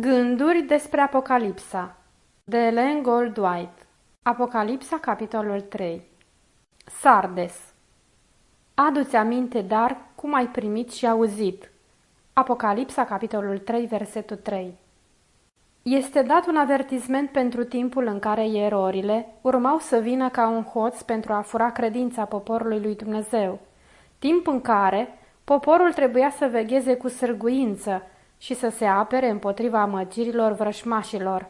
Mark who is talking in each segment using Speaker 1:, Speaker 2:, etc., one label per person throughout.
Speaker 1: Gânduri despre Apocalipsa de Ellen Goldwhite. Apocalipsa, capitolul 3 Sardes. Adu-ți aminte, dar, cum ai primit și auzit. Apocalipsa, capitolul 3, versetul 3 Este dat un avertisment pentru timpul în care erorile urmau să vină ca un hoț pentru a fura credința poporului lui Dumnezeu, timp în care poporul trebuia să vegheze cu sârguință și să se apere împotriva amăgirilor vrășmașilor.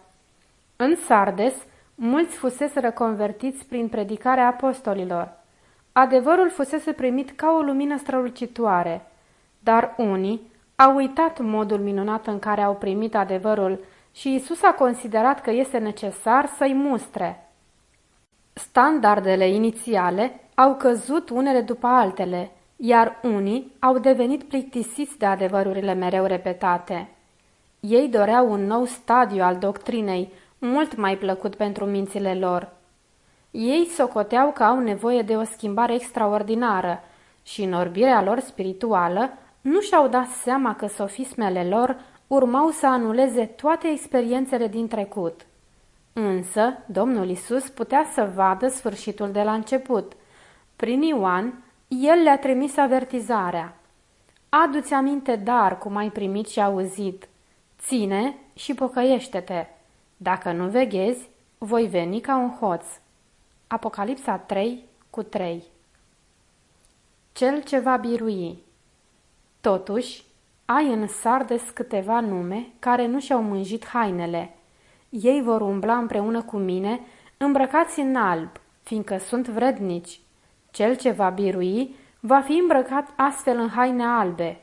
Speaker 1: În Sardes, mulți fusese convertiți prin predicarea apostolilor. Adevărul fusese primit ca o lumină strălucitoare, dar unii au uitat modul minunat în care au primit adevărul și Isus a considerat că este necesar să-i mustre. Standardele inițiale au căzut unele după altele, iar unii au devenit plictisiți de adevărurile mereu repetate. Ei doreau un nou stadiu al doctrinei, mult mai plăcut pentru mințile lor. Ei socoteau că au nevoie de o schimbare extraordinară și în orbirea lor spirituală nu și-au dat seama că sofismele lor urmau să anuleze toate experiențele din trecut. Însă, Domnul Isus putea să vadă sfârșitul de la început. Prin Ioan, el le-a trimis avertizarea. Adu-ți aminte dar cum ai primit și auzit. Ține și pocăiește-te. Dacă nu veghezi, voi veni ca un hoț. Apocalipsa 3 cu 3 Cel ce va birui Totuși, ai în Sardes câteva nume care nu și-au mânjit hainele. Ei vor umbla împreună cu mine, îmbrăcați în alb, fiindcă sunt vrednici. Cel ce va birui va fi îmbrăcat astfel în haine albe.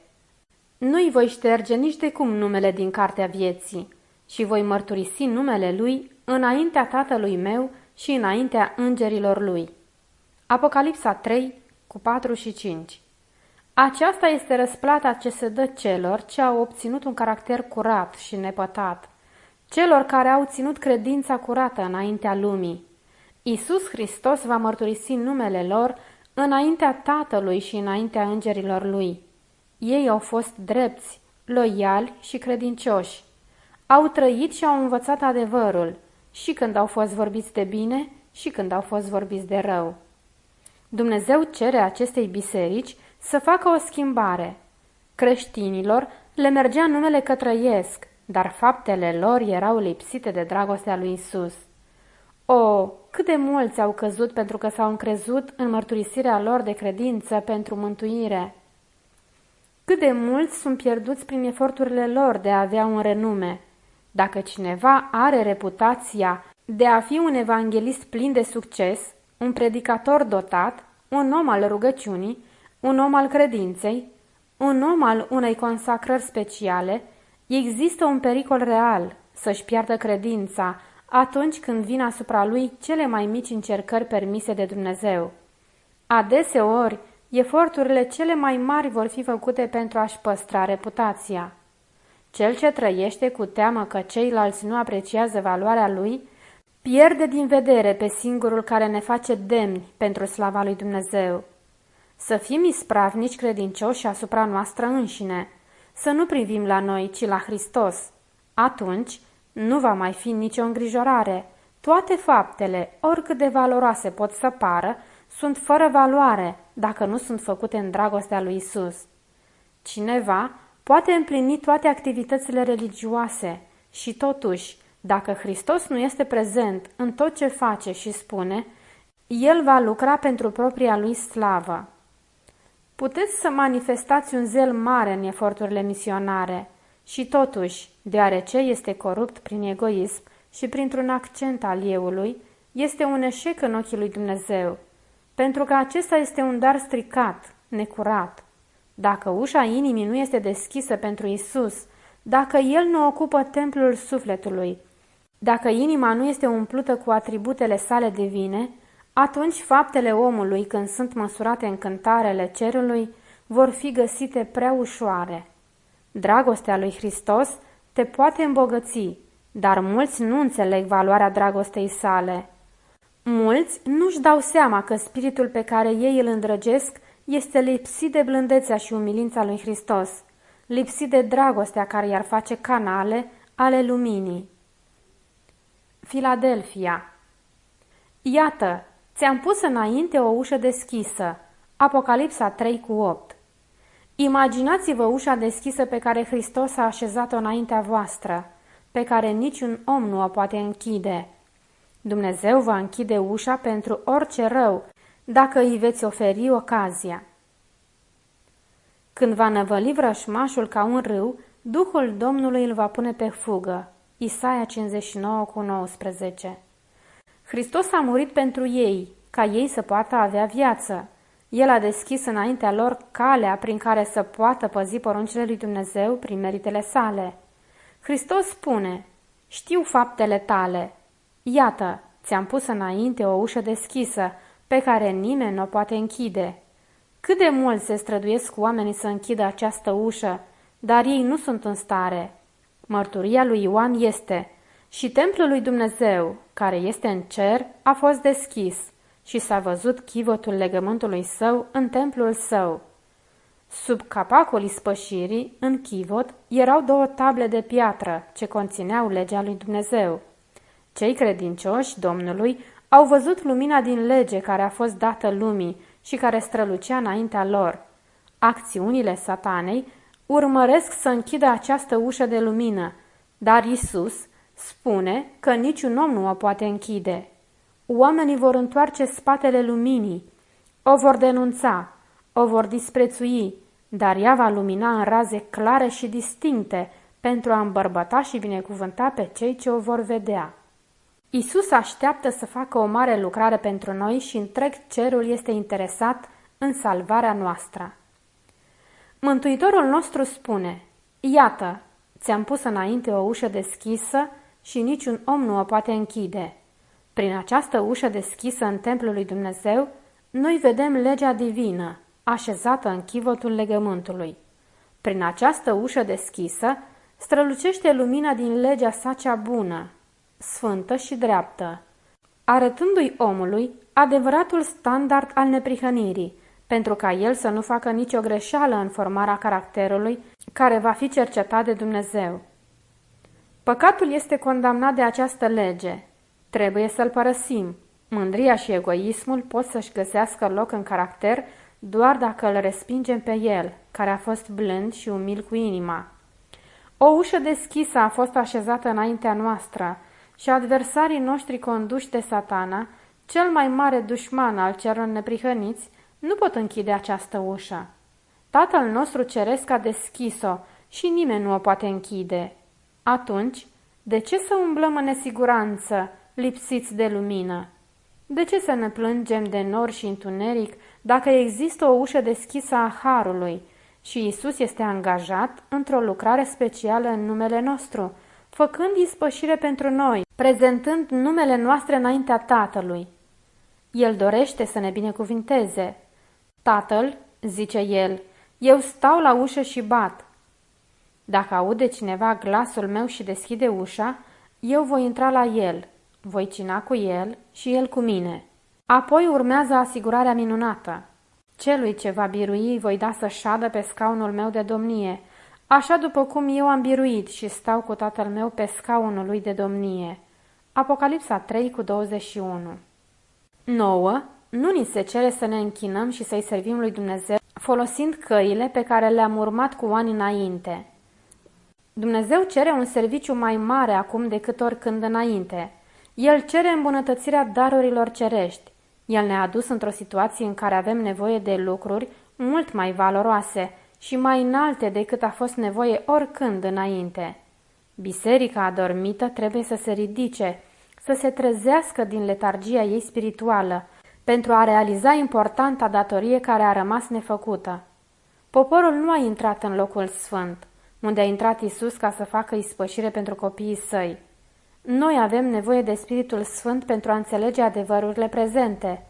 Speaker 1: Nu-i voi șterge nici de cum numele din cartea vieții și voi mărturisi numele lui înaintea tatălui meu și înaintea îngerilor lui. Apocalipsa 3 cu 4 și 5 Aceasta este răsplata ce se dă celor ce au obținut un caracter curat și nepătat, celor care au ținut credința curată înaintea lumii. Isus Hristos va mărturisi numele lor înaintea Tatălui și înaintea îngerilor lui. Ei au fost drepți, loiali și credincioși. Au trăit și au învățat adevărul, și când au fost vorbiți de bine și când au fost vorbiți de rău. Dumnezeu cere acestei biserici să facă o schimbare. Creștinilor le mergea numele că trăiesc, dar faptele lor erau lipsite de dragostea lui Isus. O, cât de mulți au căzut pentru că s-au încrezut în mărturisirea lor de credință pentru mântuire. Cât de mulți sunt pierduți prin eforturile lor de a avea un renume. Dacă cineva are reputația de a fi un evanghelist plin de succes, un predicator dotat, un om al rugăciunii, un om al credinței, un om al unei consacrări speciale, există un pericol real să-și piardă credința atunci când vin asupra lui cele mai mici încercări permise de Dumnezeu. Adeseori, eforturile cele mai mari vor fi făcute pentru a-și păstra reputația. Cel ce trăiește cu teamă că ceilalți nu apreciază valoarea lui, pierde din vedere pe singurul care ne face demni pentru slava lui Dumnezeu. Să fim ispravnici credincioși asupra noastră înșine, să nu privim la noi, ci la Hristos. Atunci nu va mai fi nicio îngrijorare. Toate faptele, oricât de valoroase pot să pară, sunt fără valoare dacă nu sunt făcute în dragostea lui Isus. Cineva poate împlini toate activitățile religioase și totuși, dacă Hristos nu este prezent în tot ce face și spune, El va lucra pentru propria Lui slavă. Puteți să manifestați un zel mare în eforturile misionare și totuși, deoarece este corupt prin egoism și printr-un accent al euului, este un eșec în ochii lui Dumnezeu, pentru că acesta este un dar stricat, necurat. Dacă ușa inimii nu este deschisă pentru Isus, dacă El nu ocupă templul sufletului, dacă inima nu este umplută cu atributele sale divine, atunci faptele omului, când sunt măsurate în cântarele cerului, vor fi găsite prea ușoare. Dragostea lui Hristos te poate îmbogăți, dar mulți nu înțeleg valoarea dragostei sale. Mulți nu-și dau seama că spiritul pe care ei îl îndrăgesc este lipsit de blândețea și umilința lui Hristos, lipsit de dragostea care i-ar face canale ale luminii. Filadelfia Iată, ți-am pus înainte o ușă deschisă. Apocalipsa 3 cu 8 Imaginați-vă ușa deschisă pe care Hristos a așezat-o înaintea voastră, pe care niciun om nu o poate închide. Dumnezeu va închide ușa pentru orice rău, dacă îi veți oferi ocazia. Când va năvăli vrășmașul ca un râu, Duhul Domnului îl va pune pe fugă. Isaia 59 cu 19 Hristos a murit pentru ei, ca ei să poată avea viață. El a deschis înaintea lor calea prin care să poată păzi poruncile lui Dumnezeu prin meritele sale. Hristos spune, știu faptele tale. Iată, ți-am pus înainte o ușă deschisă, pe care nimeni nu o poate închide. Cât de mult se străduiesc oamenii să închidă această ușă, dar ei nu sunt în stare. Mărturia lui Ioan este, și templul lui Dumnezeu, care este în cer, a fost deschis și s-a văzut chivotul legământului său în templul său. Sub capacul ispășirii, în chivot, erau două table de piatră ce conțineau legea lui Dumnezeu. Cei credincioși Domnului au văzut lumina din lege care a fost dată lumii și care strălucea înaintea lor. Acțiunile satanei urmăresc să închidă această ușă de lumină, dar Isus spune că niciun om nu o poate închide. Oamenii vor întoarce spatele luminii, o vor denunța, o vor disprețui, dar ea va lumina în raze clare și distincte pentru a îmbărbăta și binecuvânta pe cei ce o vor vedea. Isus așteaptă să facă o mare lucrare pentru noi și întreg cerul este interesat în salvarea noastră. Mântuitorul nostru spune, Iată, ți-am pus înainte o ușă deschisă și niciun om nu o poate închide. Prin această ușă deschisă în templul lui Dumnezeu, noi vedem legea divină, așezată în chivotul legământului. Prin această ușă deschisă, strălucește lumina din legea sa cea bună, sfântă și dreaptă, arătându-i omului adevăratul standard al neprihănirii, pentru ca el să nu facă nicio greșeală în formarea caracterului care va fi cercetat de Dumnezeu. Păcatul este condamnat de această lege. Trebuie să-l părăsim. Mândria și egoismul pot să-și găsească loc în caracter doar dacă îl respingem pe el, care a fost blând și umil cu inima. O ușă deschisă a fost așezată înaintea noastră și adversarii noștri conduși de satana, cel mai mare dușman al celor neprihăniți, nu pot închide această ușă. Tatăl nostru ceresc a deschis-o și nimeni nu o poate închide. Atunci, de ce să umblăm în nesiguranță, lipsiți de lumină? De ce să ne plângem de nor și întuneric dacă există o ușă deschisă a Harului și Isus este angajat într-o lucrare specială în numele nostru, făcând ispășire pentru noi, prezentând numele noastre înaintea Tatălui? El dorește să ne binecuvinteze. Tatăl, zice el, eu stau la ușă și bat. Dacă aude cineva glasul meu și deschide ușa, eu voi intra la el, voi cina cu el și el cu mine. Apoi urmează asigurarea minunată. Celui ce va birui voi da să șadă pe scaunul meu de domnie, așa după cum eu am biruit și stau cu tatăl meu pe scaunul lui de domnie. Apocalipsa 3 cu 21 9. Nu ni se cere să ne închinăm și să-i servim lui Dumnezeu folosind căile pe care le-am urmat cu ani înainte. Dumnezeu cere un serviciu mai mare acum decât oricând înainte. El cere îmbunătățirea darurilor cerești. El ne-a adus într-o situație în care avem nevoie de lucruri mult mai valoroase și mai înalte decât a fost nevoie oricând înainte. Biserica adormită trebuie să se ridice, să se trezească din letargia ei spirituală, pentru a realiza importanta datorie care a rămas nefăcută. Poporul nu a intrat în locul sfânt unde a intrat Isus ca să facă ispășire pentru copiii săi. Noi avem nevoie de Spiritul Sfânt pentru a înțelege adevărurile prezente.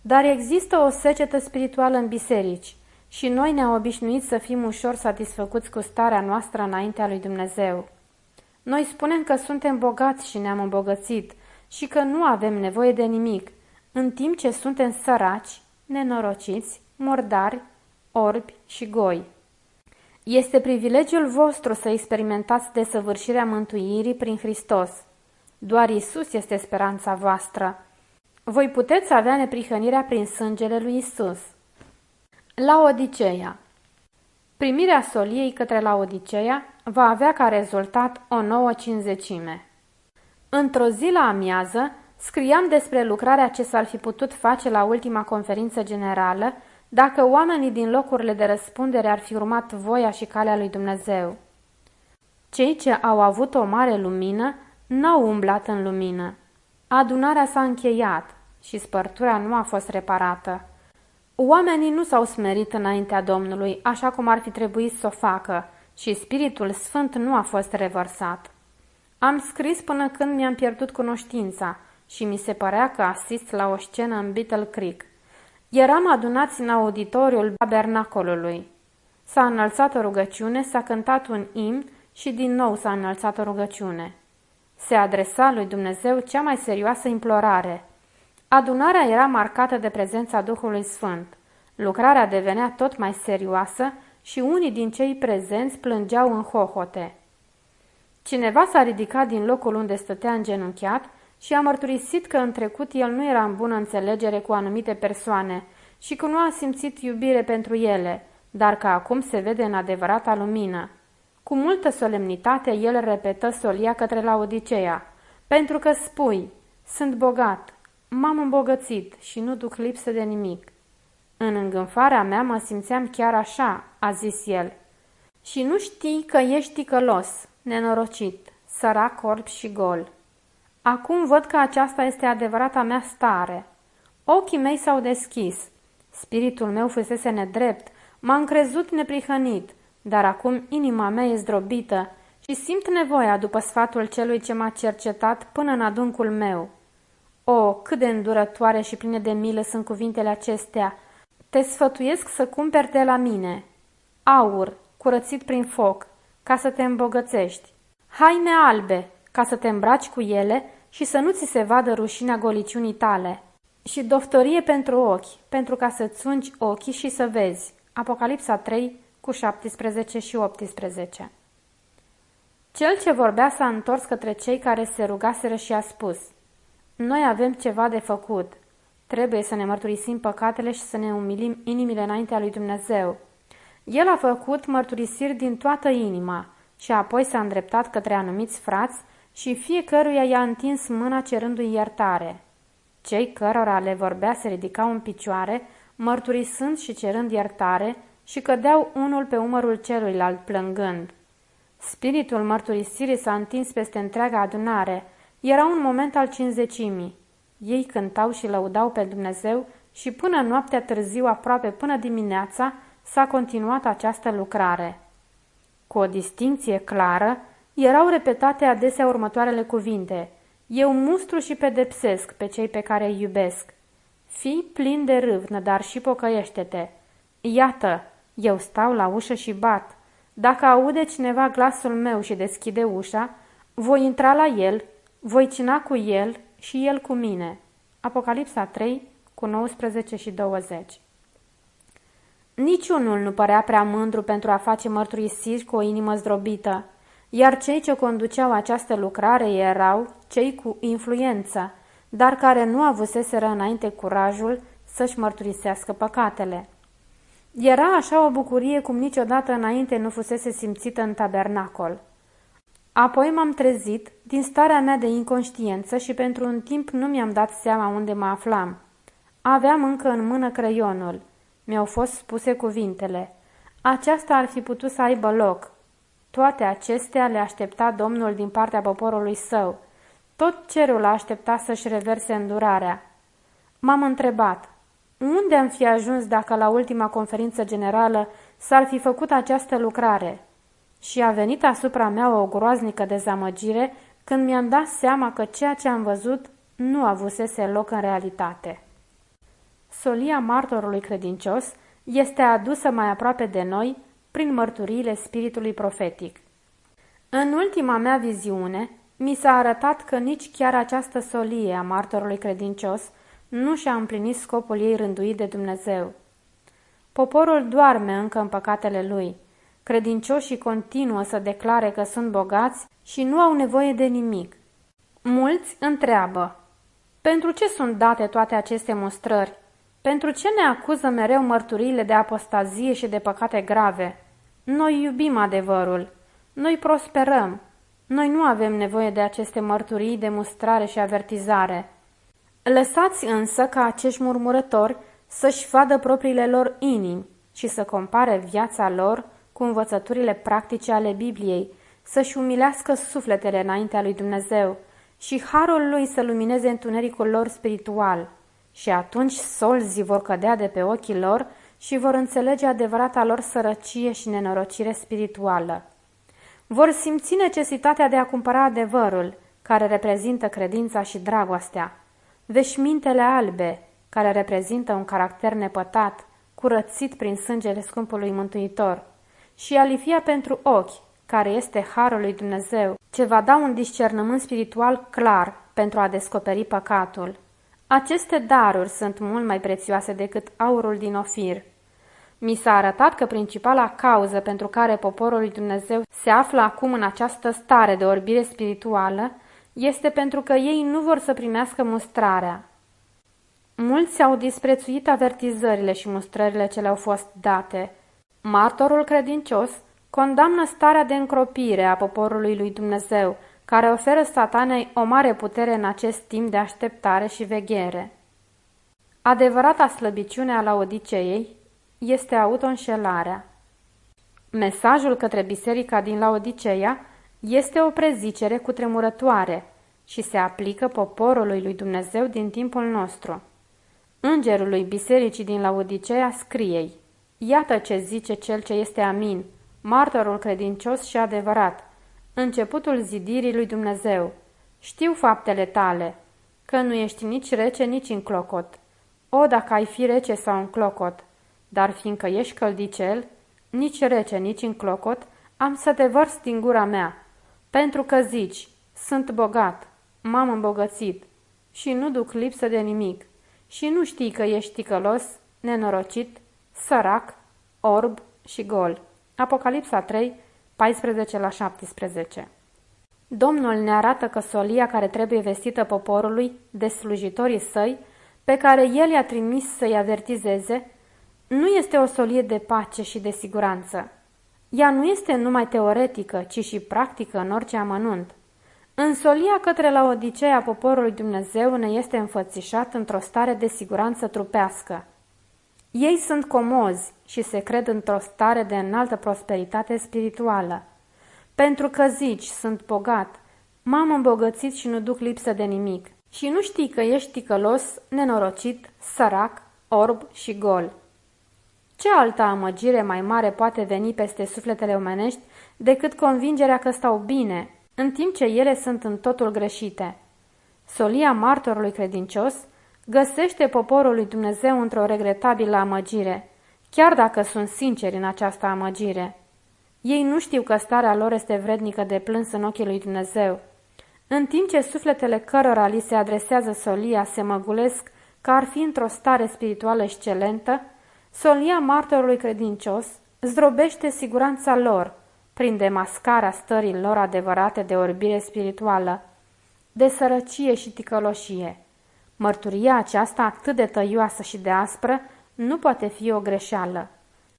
Speaker 1: Dar există o secetă spirituală în biserici și noi ne-am obișnuit să fim ușor satisfăcuți cu starea noastră înaintea lui Dumnezeu. Noi spunem că suntem bogați și ne-am îmbogățit și că nu avem nevoie de nimic, în timp ce suntem săraci, nenorociți, murdari, orbi și goi. Este privilegiul vostru să experimentați desăvârșirea mântuirii prin Hristos. Doar Isus este speranța voastră. Voi puteți avea neprihănirea prin sângele lui Isus. La Odiceea Primirea soliei către la Odiceea va avea ca rezultat o nouă cinzecime. Într-o zi la amiază, scriam despre lucrarea ce s-ar fi putut face la ultima conferință generală dacă oamenii din locurile de răspundere ar fi urmat voia și calea lui Dumnezeu. Cei ce au avut o mare lumină n-au umblat în lumină. Adunarea s-a încheiat și spărtura nu a fost reparată. Oamenii nu s-au smerit înaintea Domnului așa cum ar fi trebuit să o facă și Spiritul Sfânt nu a fost revărsat. Am scris până când mi-am pierdut cunoștința și mi se părea că asist la o scenă în Beetle Creek. Eram adunați în auditoriul tabernacolului. S-a înălțat o rugăciune, s-a cântat un imn și din nou s-a înălțat o rugăciune. Se adresa lui Dumnezeu cea mai serioasă implorare. Adunarea era marcată de prezența Duhului Sfânt. Lucrarea devenea tot mai serioasă și unii din cei prezenți plângeau în hohote. Cineva s-a ridicat din locul unde stătea îngenunchiat și a mărturisit că în trecut el nu era în bună înțelegere cu anumite persoane și că nu a simțit iubire pentru ele, dar că acum se vede în adevărata lumină. Cu multă solemnitate el repetă solia către la Odiceea, pentru că spui, sunt bogat, m-am îmbogățit și nu duc lipsă de nimic. În îngânfarea mea mă simțeam chiar așa, a zis el. Și nu știi că ești ticălos, nenorocit, sărac orb și gol. Acum văd că aceasta este adevărata mea stare. Ochii mei s-au deschis. Spiritul meu fusese nedrept, m-am crezut neprihănit, dar acum inima mea e zdrobită și simt nevoia după sfatul celui ce m-a cercetat până în adâncul meu. O, cât de îndurătoare și pline de milă sunt cuvintele acestea! Te sfătuiesc să cumperi de la mine aur, curățit prin foc, ca să te îmbogățești, haine albe, ca să te îmbraci cu ele și să nu ți se vadă rușinea goliciunii tale, și doftorie pentru ochi, pentru ca să-ți țungi ochii și să vezi. Apocalipsa 3 cu 17 și 18 Cel ce vorbea s-a întors către cei care se rugaseră și a spus, Noi avem ceva de făcut. Trebuie să ne mărturisim păcatele și să ne umilim inimile înaintea lui Dumnezeu. El a făcut mărturisiri din toată inima și apoi s-a îndreptat către anumiți frați și fiecăruia i-a întins mâna cerându-i iertare. Cei cărora le vorbea se ridicau în picioare, mărturisând și cerând iertare, și cădeau unul pe umărul celuilalt plângând. Spiritul mărturisirii s-a întins peste întreaga adunare. Era un moment al cinzecimii. Ei cântau și lăudau pe Dumnezeu și până noaptea târziu, aproape până dimineața, s-a continuat această lucrare. Cu o distinție clară, erau repetate adesea următoarele cuvinte. Eu mustru și pedepsesc pe cei pe care îi iubesc. Fii plin de râvnă, dar și pocăiește-te. Iată, eu stau la ușă și bat. Dacă aude cineva glasul meu și deschide ușa, voi intra la el, voi cina cu el și el cu mine. Apocalipsa 3, cu 19 și 20 Niciunul nu părea prea mândru pentru a face mărturisiri cu o inimă zdrobită iar cei ce conduceau această lucrare erau cei cu influență, dar care nu avuseseră înainte curajul să-și mărturisească păcatele. Era așa o bucurie cum niciodată înainte nu fusese simțită în tabernacol. Apoi m-am trezit din starea mea de inconștiență și pentru un timp nu mi-am dat seama unde mă aflam. Aveam încă în mână creionul. Mi-au fost spuse cuvintele. Aceasta ar fi putut să aibă loc, toate acestea le aștepta Domnul din partea poporului său. Tot cerul a așteptat să-și reverse îndurarea. M-am întrebat, unde am fi ajuns dacă la ultima conferință generală s-ar fi făcut această lucrare? Și a venit asupra mea o groaznică dezamăgire când mi-am dat seama că ceea ce am văzut nu avusese loc în realitate. Solia martorului credincios este adusă mai aproape de noi prin mărturiile spiritului profetic. În ultima mea viziune, mi s-a arătat că nici chiar această solie a martorului credincios nu și-a împlinit scopul ei rânduit de Dumnezeu. Poporul doarme încă în păcatele lui. credincioșii continuă să declare că sunt bogați și nu au nevoie de nimic. Mulți întreabă, pentru ce sunt date toate aceste mustrări? Pentru ce ne acuză mereu mărturiile de apostazie și de păcate grave? Noi iubim adevărul, noi prosperăm, noi nu avem nevoie de aceste mărturii de mustrare și avertizare. Lăsați însă ca acești murmurători să-și vadă propriile lor inimi și să compare viața lor cu învățăturile practice ale Bibliei, să-și umilească sufletele înaintea lui Dumnezeu și harul lui să lumineze întunericul lor spiritual. Și atunci solzii vor cădea de pe ochii lor și vor înțelege adevărata lor sărăcie și nenorocire spirituală. Vor simți necesitatea de a cumpăra adevărul, care reprezintă credința și dragostea, veșmintele albe, care reprezintă un caracter nepătat, curățit prin sângele scumpului Mântuitor, și alifia pentru ochi, care este Harul lui Dumnezeu, ce va da un discernământ spiritual clar pentru a descoperi păcatul. Aceste daruri sunt mult mai prețioase decât aurul din Ofir. Mi s-a arătat că principala cauză pentru care poporul lui Dumnezeu se află acum în această stare de orbire spirituală este pentru că ei nu vor să primească mustrarea. Mulți au disprețuit avertizările și mustrările ce le-au fost date. Martorul credincios condamnă starea de încropire a poporului lui Dumnezeu, care oferă satanei o mare putere în acest timp de așteptare și veghere. Adevărata slăbiciune a Laodiceei este autoînșelarea. Mesajul către biserica din Laodiceea este o prezicere cu tremurătoare și se aplică poporului lui Dumnezeu din timpul nostru. Îngerului bisericii din Laodiceea scriei, Iată ce zice cel ce este amin, martorul credincios și adevărat, începutul zidirii lui Dumnezeu. Știu faptele tale, că nu ești nici rece, nici în clocot. O, dacă ai fi rece sau în clocot, dar fiindcă ești căldicel, nici rece, nici în clocot, am să te vărs din gura mea, pentru că zici, sunt bogat, m-am îmbogățit și nu duc lipsă de nimic și nu știi că ești ticălos, nenorocit, sărac, orb și gol. Apocalipsa 3, 14 la 17 Domnul ne arată că solia care trebuie vestită poporului de slujitorii săi, pe care el i-a trimis să-i avertizeze, nu este o solie de pace și de siguranță. Ea nu este numai teoretică, ci și practică în orice amănunt. În solia către la odiceea poporului Dumnezeu ne este înfățișat într-o stare de siguranță trupească. Ei sunt comozi și se cred într-o stare de înaltă prosperitate spirituală. Pentru că zici, sunt bogat, m-am îmbogățit și nu duc lipsă de nimic. Și nu știi că ești ticălos, nenorocit, sărac, orb și gol. Ce altă amăgire mai mare poate veni peste sufletele omenești decât convingerea că stau bine, în timp ce ele sunt în totul greșite? Solia martorului credincios găsește poporul lui Dumnezeu într-o regretabilă amăgire, chiar dacă sunt sinceri în această amăgire. Ei nu știu că starea lor este vrednică de plâns în ochii lui Dumnezeu. În timp ce sufletele cărora li se adresează solia se măgulesc că ar fi într-o stare spirituală excelentă, solia martorului credincios zdrobește siguranța lor prin demascarea stării lor adevărate de orbire spirituală, de sărăcie și ticăloșie. Mărturia aceasta atât de tăioasă și de aspră nu poate fi o greșeală,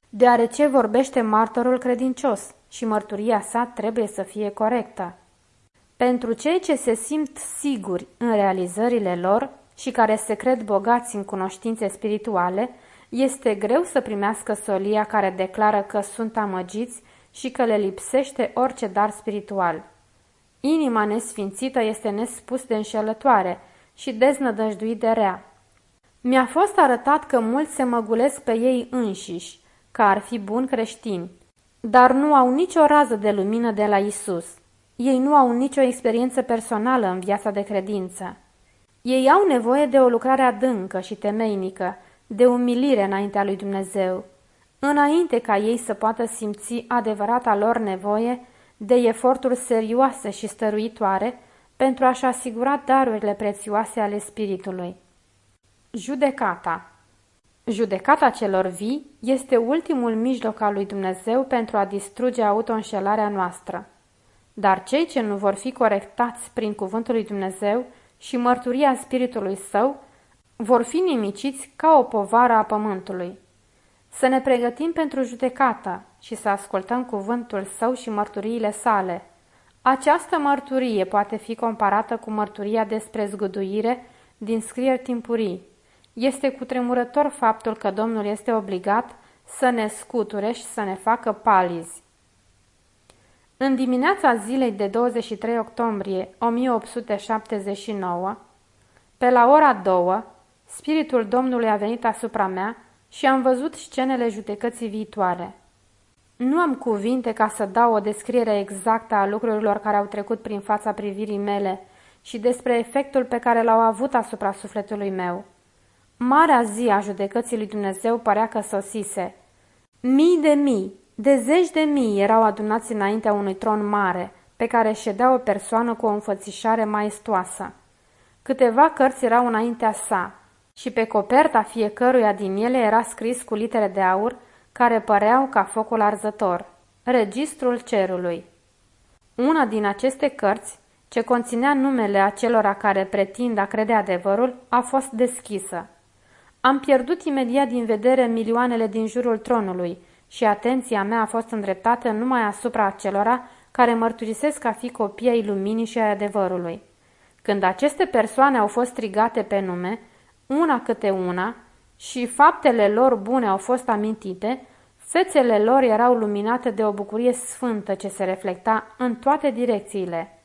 Speaker 1: deoarece vorbește martorul credincios și mărturia sa trebuie să fie corectă. Pentru cei ce se simt siguri în realizările lor și care se cred bogați în cunoștințe spirituale, este greu să primească solia care declară că sunt amăgiți și că le lipsește orice dar spiritual. Inima nesfințită este nespus de înșelătoare și deznădăjduit de rea. Mi-a fost arătat că mulți se măgulesc pe ei înșiși, că ar fi buni creștini, dar nu au nicio rază de lumină de la Isus. Ei nu au nicio experiență personală în viața de credință. Ei au nevoie de o lucrare adâncă și temeinică, de umilire înaintea lui Dumnezeu, înainte ca ei să poată simți adevărata lor nevoie de eforturi serioase și stăruitoare pentru a-și asigura darurile prețioase ale Spiritului. Judecata Judecata celor vii este ultimul mijloc al lui Dumnezeu pentru a distruge autoînșelarea noastră. Dar cei ce nu vor fi corectați prin cuvântul lui Dumnezeu și mărturia Spiritului Său vor fi nimiciți ca o povară a pământului. Să ne pregătim pentru judecată și să ascultăm cuvântul Său și mărturiile sale. Această mărturie poate fi comparată cu mărturia despre zguduire din scrieri timpurii. Este cutremurător faptul că Domnul este obligat să ne scuture și să ne facă palizi. În dimineața zilei de 23 octombrie 1879, pe la ora două, Spiritul Domnului a venit asupra mea și am văzut scenele judecății viitoare. Nu am cuvinte ca să dau o descriere exactă a lucrurilor care au trecut prin fața privirii mele și despre efectul pe care l-au avut asupra sufletului meu. Marea zi a judecății lui Dumnezeu părea că sosise. Mii de mii, de zeci de mii erau adunați înaintea unui tron mare, pe care ședea o persoană cu o înfățișare maestoasă. Câteva cărți erau înaintea sa și pe coperta fiecăruia din ele era scris cu litere de aur care păreau ca focul arzător. Registrul cerului. Una din aceste cărți, ce conținea numele acelora care pretind a crede adevărul, a fost deschisă. Am pierdut imediat din vedere milioanele din jurul tronului și atenția mea a fost îndreptată numai asupra acelora care mărturisesc a fi copii ai luminii și ai adevărului. Când aceste persoane au fost strigate pe nume, una câte una, și faptele lor bune au fost amintite, fețele lor erau luminate de o bucurie sfântă ce se reflecta în toate direcțiile.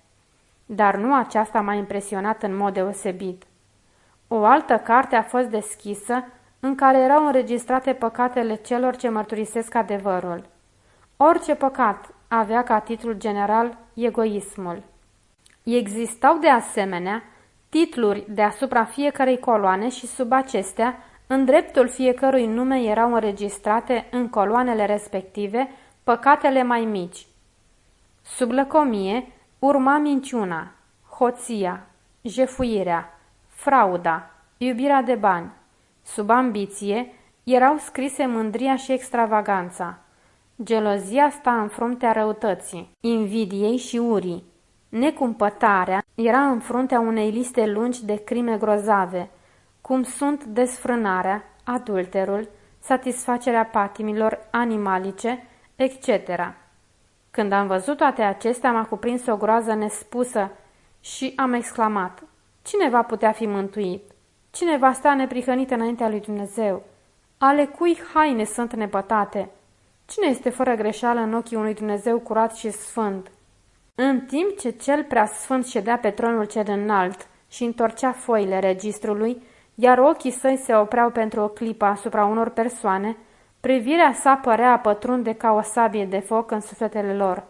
Speaker 1: Dar nu aceasta m-a impresionat în mod deosebit. O altă carte a fost deschisă, în care erau înregistrate păcatele celor ce mărturisesc adevărul. Orice păcat avea ca titlu general egoismul. Existau de asemenea titluri deasupra fiecarei coloane și sub acestea, în dreptul fiecărui nume erau înregistrate în coloanele respective păcatele mai mici. Sub lăcomie urma minciuna, hoția, jefuirea, frauda, iubirea de bani. Sub ambiție erau scrise mândria și extravaganța. Gelozia sta în fruntea răutății, invidiei și urii. Necumpătarea era în fruntea unei liste lungi de crime grozave, cum sunt desfrânarea, adulterul, satisfacerea patimilor animalice, etc. Când am văzut toate acestea, m-a cuprins o groază nespusă și am exclamat, Cine va putea fi mântuit? Cine va sta neprihănit înaintea lui Dumnezeu? Ale cui haine sunt nepătate? Cine este fără greșeală în ochii unui Dumnezeu curat și sfânt? În timp ce cel prea sfânt ședea pe tronul cel înalt și întorcea foile registrului, iar ochii săi se opreau pentru o clipă asupra unor persoane, privirea sa părea a pătrunde ca o sabie de foc în sufletele lor.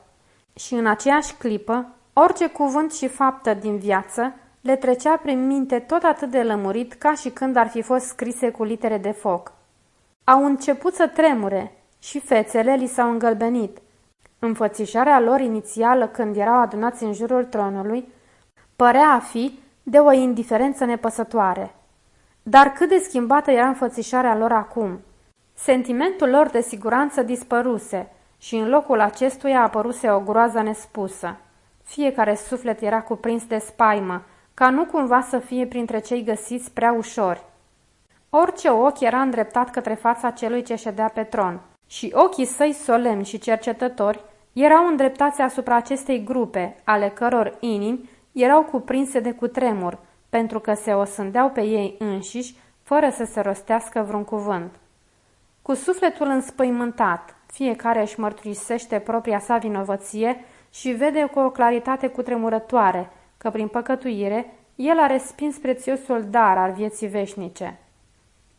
Speaker 1: Și în aceeași clipă, orice cuvânt și faptă din viață le trecea prin minte tot atât de lămurit ca și când ar fi fost scrise cu litere de foc. Au început să tremure și fețele li s-au îngălbenit. Înfățișarea lor inițială când erau adunați în jurul tronului părea a fi de o indiferență nepăsătoare. Dar cât de schimbată era înfățișarea lor acum! Sentimentul lor de siguranță dispăruse și în locul acestuia apăruse o groază nespusă. Fiecare suflet era cuprins de spaimă, ca nu cumva să fie printre cei găsiți prea ușori. Orice ochi era îndreptat către fața celui ce ședea pe tron și ochii săi solemni și cercetători erau îndreptați asupra acestei grupe, ale căror inimi erau cuprinse de cutremur, pentru că se osândeau pe ei înșiși, fără să se rostească vreun cuvânt. Cu sufletul înspăimântat, fiecare își mărturisește propria sa vinovăție și vede cu o claritate cutremurătoare că prin păcătuire el a respins prețiosul dar al vieții veșnice.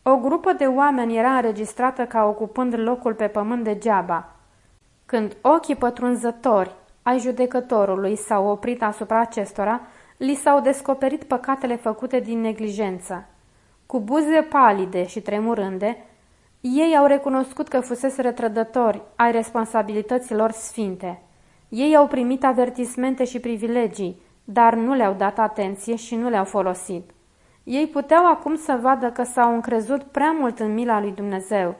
Speaker 1: O grupă de oameni era înregistrată ca ocupând locul pe pământ degeaba. Când ochii pătrunzători ai judecătorului s-au oprit asupra acestora, li s-au descoperit păcatele făcute din neglijență. Cu buze palide și tremurânde, ei au recunoscut că fusese retrădători ai responsabilităților sfinte. Ei au primit avertismente și privilegii, dar nu le-au dat atenție și nu le-au folosit. Ei puteau acum să vadă că s-au încrezut prea mult în mila lui Dumnezeu.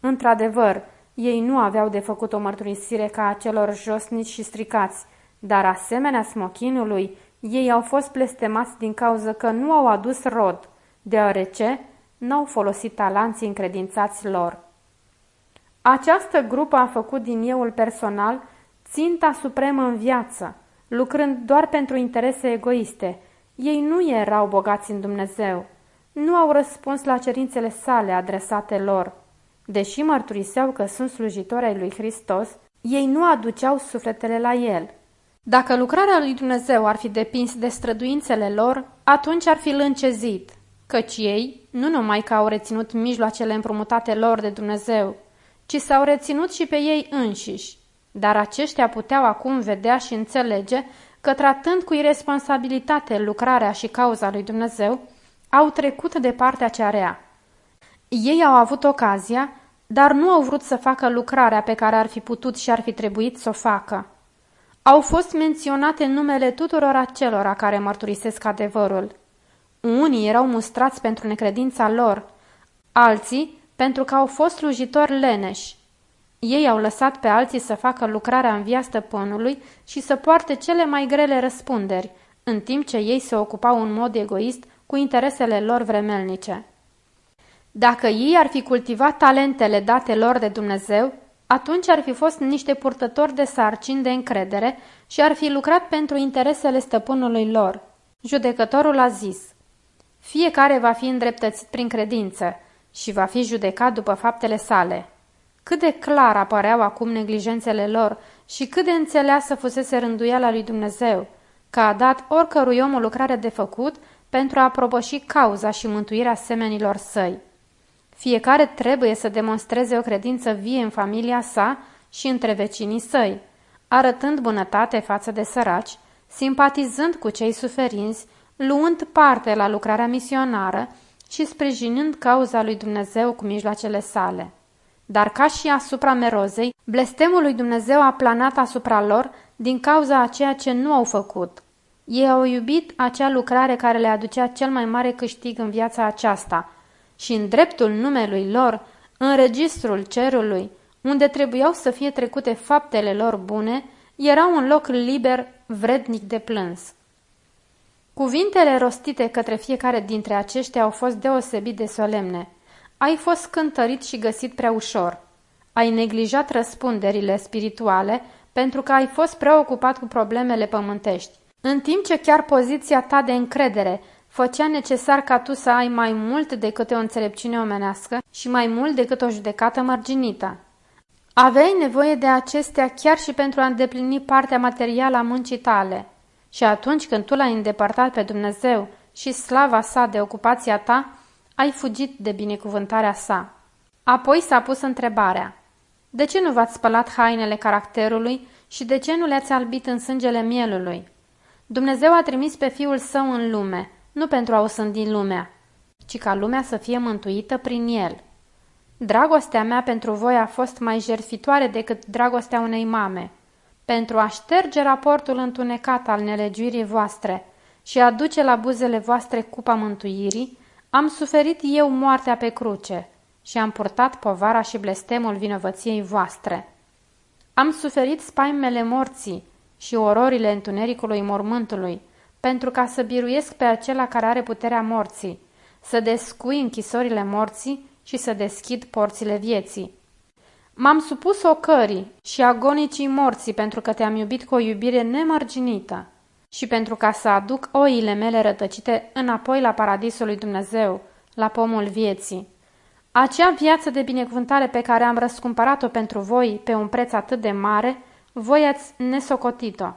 Speaker 1: Într-adevăr, ei nu aveau de făcut o mărturisire ca a celor josnici și stricați, dar asemenea smochinului, ei au fost blestemați din cauza că nu au adus rod, deoarece n-au folosit talanții încredințați lor. Această grupă a făcut din euul personal ținta supremă în viață, lucrând doar pentru interese egoiste. Ei nu erau bogați în Dumnezeu. Nu au răspuns la cerințele sale adresate lor. Deși mărturiseau că sunt slujitori ai lui Hristos, ei nu aduceau sufletele la el. Dacă lucrarea lui Dumnezeu ar fi depins de străduințele lor, atunci ar fi lâncezit, căci ei nu numai că au reținut mijloacele împrumutate lor de Dumnezeu, ci s-au reținut și pe ei înșiși. Dar aceștia puteau acum vedea și înțelege că tratând cu irresponsabilitate lucrarea și cauza lui Dumnezeu, au trecut de partea cea rea. Ei au avut ocazia, dar nu au vrut să facă lucrarea pe care ar fi putut și ar fi trebuit să o facă. Au fost menționate numele tuturor acelora care mărturisesc adevărul. Unii erau mustrați pentru necredința lor, alții pentru că au fost slujitori leneși. Ei au lăsat pe alții să facă lucrarea în via stăpânului și să poarte cele mai grele răspunderi, în timp ce ei se ocupau în mod egoist cu interesele lor vremelnice. Dacă ei ar fi cultivat talentele date lor de Dumnezeu, atunci ar fi fost niște purtători de sarcini de încredere și ar fi lucrat pentru interesele stăpânului lor. Judecătorul a zis, fiecare va fi îndreptățit prin credință și va fi judecat după faptele sale. Cât de clar apăreau acum neglijențele lor și cât de înțeleasă fusese rânduiala lui Dumnezeu, că a dat oricărui om o lucrare de făcut pentru a propăși cauza și mântuirea semenilor săi. Fiecare trebuie să demonstreze o credință vie în familia sa și între vecinii săi, arătând bunătate față de săraci, simpatizând cu cei suferinți, luând parte la lucrarea misionară și sprijinind cauza lui Dumnezeu cu mijloacele sale. Dar ca și asupra merozei, blestemul lui Dumnezeu a planat asupra lor din cauza a ceea ce nu au făcut. Ei au iubit acea lucrare care le aducea cel mai mare câștig în viața aceasta și în dreptul numelui lor, în registrul cerului, unde trebuiau să fie trecute faptele lor bune, era un loc liber, vrednic de plâns. Cuvintele rostite către fiecare dintre aceștia au fost deosebit de solemne. Ai fost cântărit și găsit prea ușor. Ai neglijat răspunderile spirituale pentru că ai fost preocupat cu problemele pământești, în timp ce chiar poziția ta de încredere făcea necesar ca tu să ai mai mult decât o înțelepciune omenească și mai mult decât o judecată mărginită. Aveai nevoie de acestea chiar și pentru a îndeplini partea materială a muncii tale. Și atunci când tu l-ai îndepărtat pe Dumnezeu și slava sa de ocupația ta, ai fugit de binecuvântarea sa. Apoi s-a pus întrebarea, de ce nu v-ați spălat hainele caracterului și de ce nu le-ați albit în sângele mielului? Dumnezeu a trimis pe Fiul Său în lume, nu pentru a o sândi lumea, ci ca lumea să fie mântuită prin El. Dragostea mea pentru voi a fost mai jertfitoare decât dragostea unei mame, pentru a șterge raportul întunecat al nelegiuirii voastre și a duce la buzele voastre cupa mântuirii, am suferit eu moartea pe cruce și am purtat povara și blestemul vinovăției voastre. Am suferit spaimele morții și ororile întunericului mormântului, pentru ca să biruiesc pe acela care are puterea morții, să descui închisorile morții și să deschid porțile vieții. M-am supus ocării și agonicii morții pentru că te-am iubit cu o iubire nemărginită și pentru ca să aduc oile mele rătăcite înapoi la paradisul lui Dumnezeu, la pomul vieții. Acea viață de binecuvântare pe care am răscumpărat-o pentru voi pe un preț atât de mare, voi ați nesocotit-o.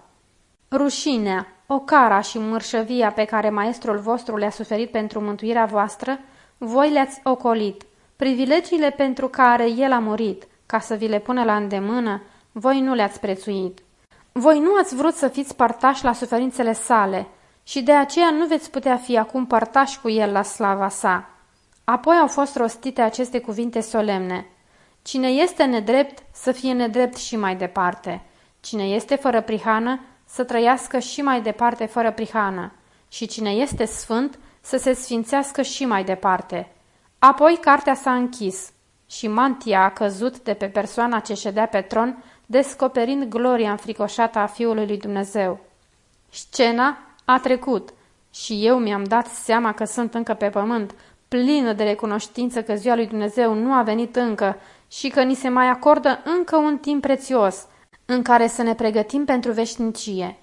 Speaker 1: Rușinea, ocara și mărșăvia pe care maestrul vostru le-a suferit pentru mântuirea voastră, voi le-ați ocolit. Privilegiile pentru care el a murit, ca să vi le pună la îndemână, voi nu le-ați prețuit. Voi nu ați vrut să fiți partași la suferințele sale și de aceea nu veți putea fi acum partași cu el la slava sa. Apoi au fost rostite aceste cuvinte solemne. Cine este nedrept, să fie nedrept și mai departe. Cine este fără prihană, să trăiască și mai departe fără prihană. Și cine este sfânt, să se sfințească și mai departe. Apoi cartea s-a închis și mantia a căzut de pe persoana ce ședea pe tron, descoperind gloria înfricoșată a Fiului lui Dumnezeu. Scena a trecut și eu mi-am dat seama că sunt încă pe pământ, plină de recunoștință că ziua lui Dumnezeu nu a venit încă și că ni se mai acordă încă un timp prețios în care să ne pregătim pentru veșnicie.